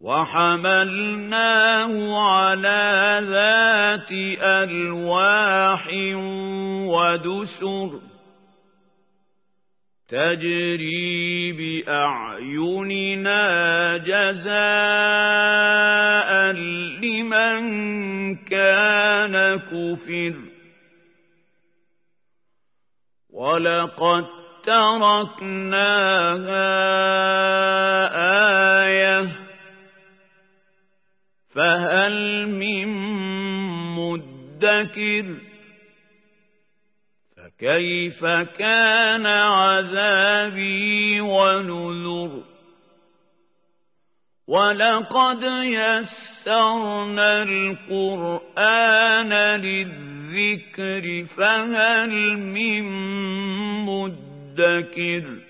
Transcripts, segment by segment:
وحملناه على ذات ألواح ودسر تجري بأعيننا جزاء لمن كان كفر ولقد تركناها آية فهل من مدكر فكيف كان عذابي ونذر ولقد يسرنا القرآن للذكر فهل من مدكر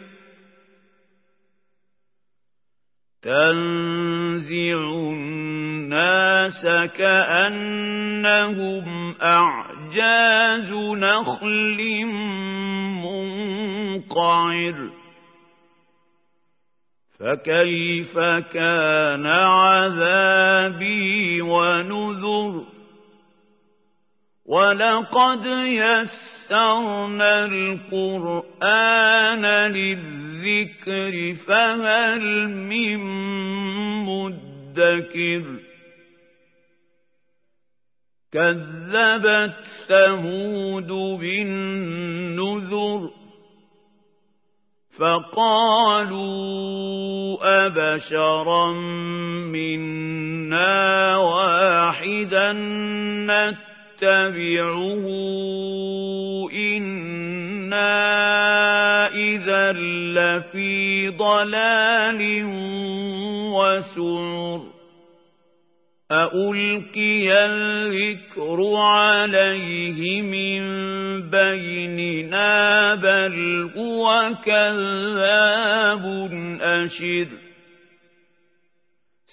تنزع الناس كأنهم أعجاز نخل منقعر. فكيف كان عذابي ونذر؟ ولقد يسرنا القرآن للذكر فهل من مدكر كذبت ثمود بالنذر فقالوا أبشرا منا واحدا نتبع نتبعه إنا إذا لفي ضلال وسعر أألقي الذكر عليه من بيننا بل هو كذاب أشر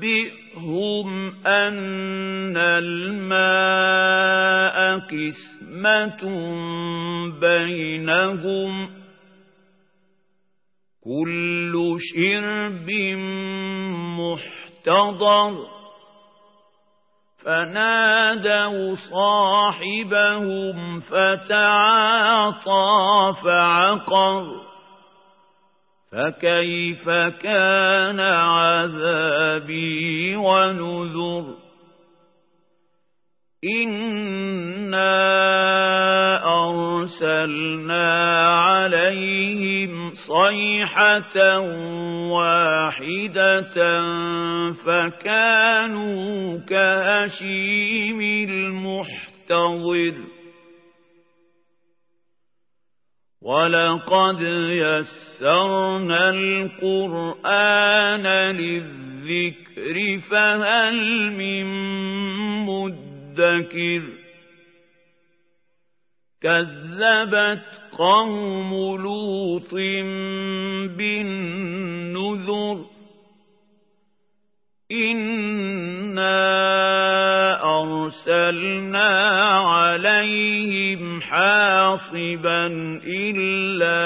ونبئهم أن الماء قسمة بينهم. كل شرب محتضر. فنادوا صاحبهم فتعاطى فعقر. فكيف كان عذابي ونذر إنا أرسلنا عليهم صيحة واحدة فكانوا كهشيم المحتضر ولقد يسرنا القرآن للذكر فهل من مدكر كذبت قوم لوط بالنذر إنا أرسلنا عليهم حاصبا إلا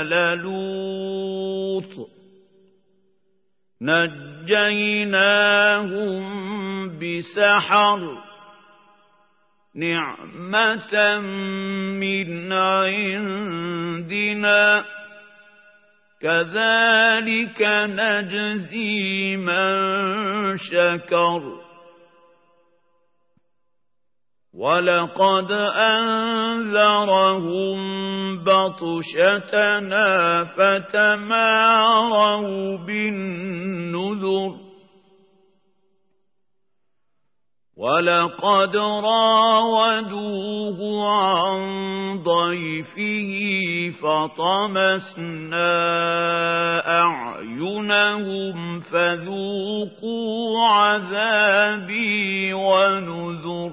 آل لوط نجيناهم بسحر نعمة من عندنا كذلك نجزي من شكر ولقد أنذرهم بطشتنا فتماروا بالنذر ولقد راودوه عن ضيفه فطمسنا أعينهم فذوقوا عذابي ونذر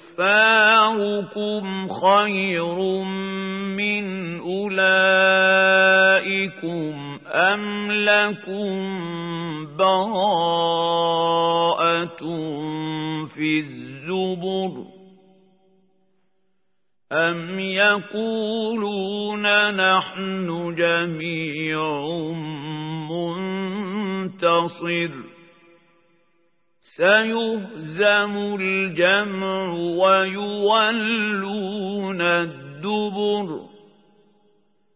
أكفاركم خير من أولئكم أم لكم براءة في الزبر أم يقولون نحن جميع منتصر سيهزم الجمع ويولون الدبر.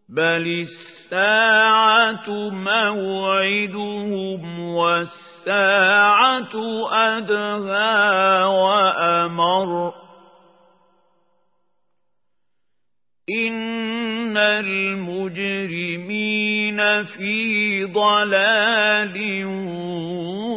بل الساعة موعدهم والساعة أدهى وأمر. إن المجرمين في ضلال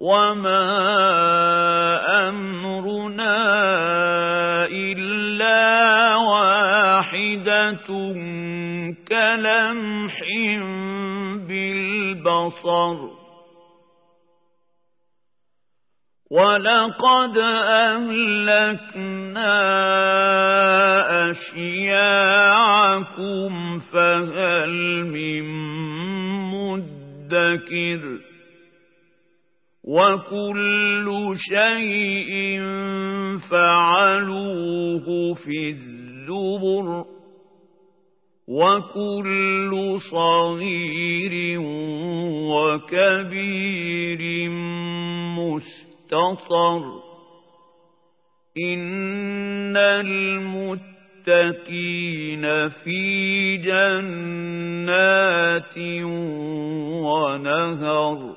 وما أمرنا إلا واحدة كلمح بالبصر ولقد أهلكنا أشياعكم فهل من مدكر وكل شيء فعلوه في الزبر وكل صغير وكبير مستطر إن المتقين في جنات ونهر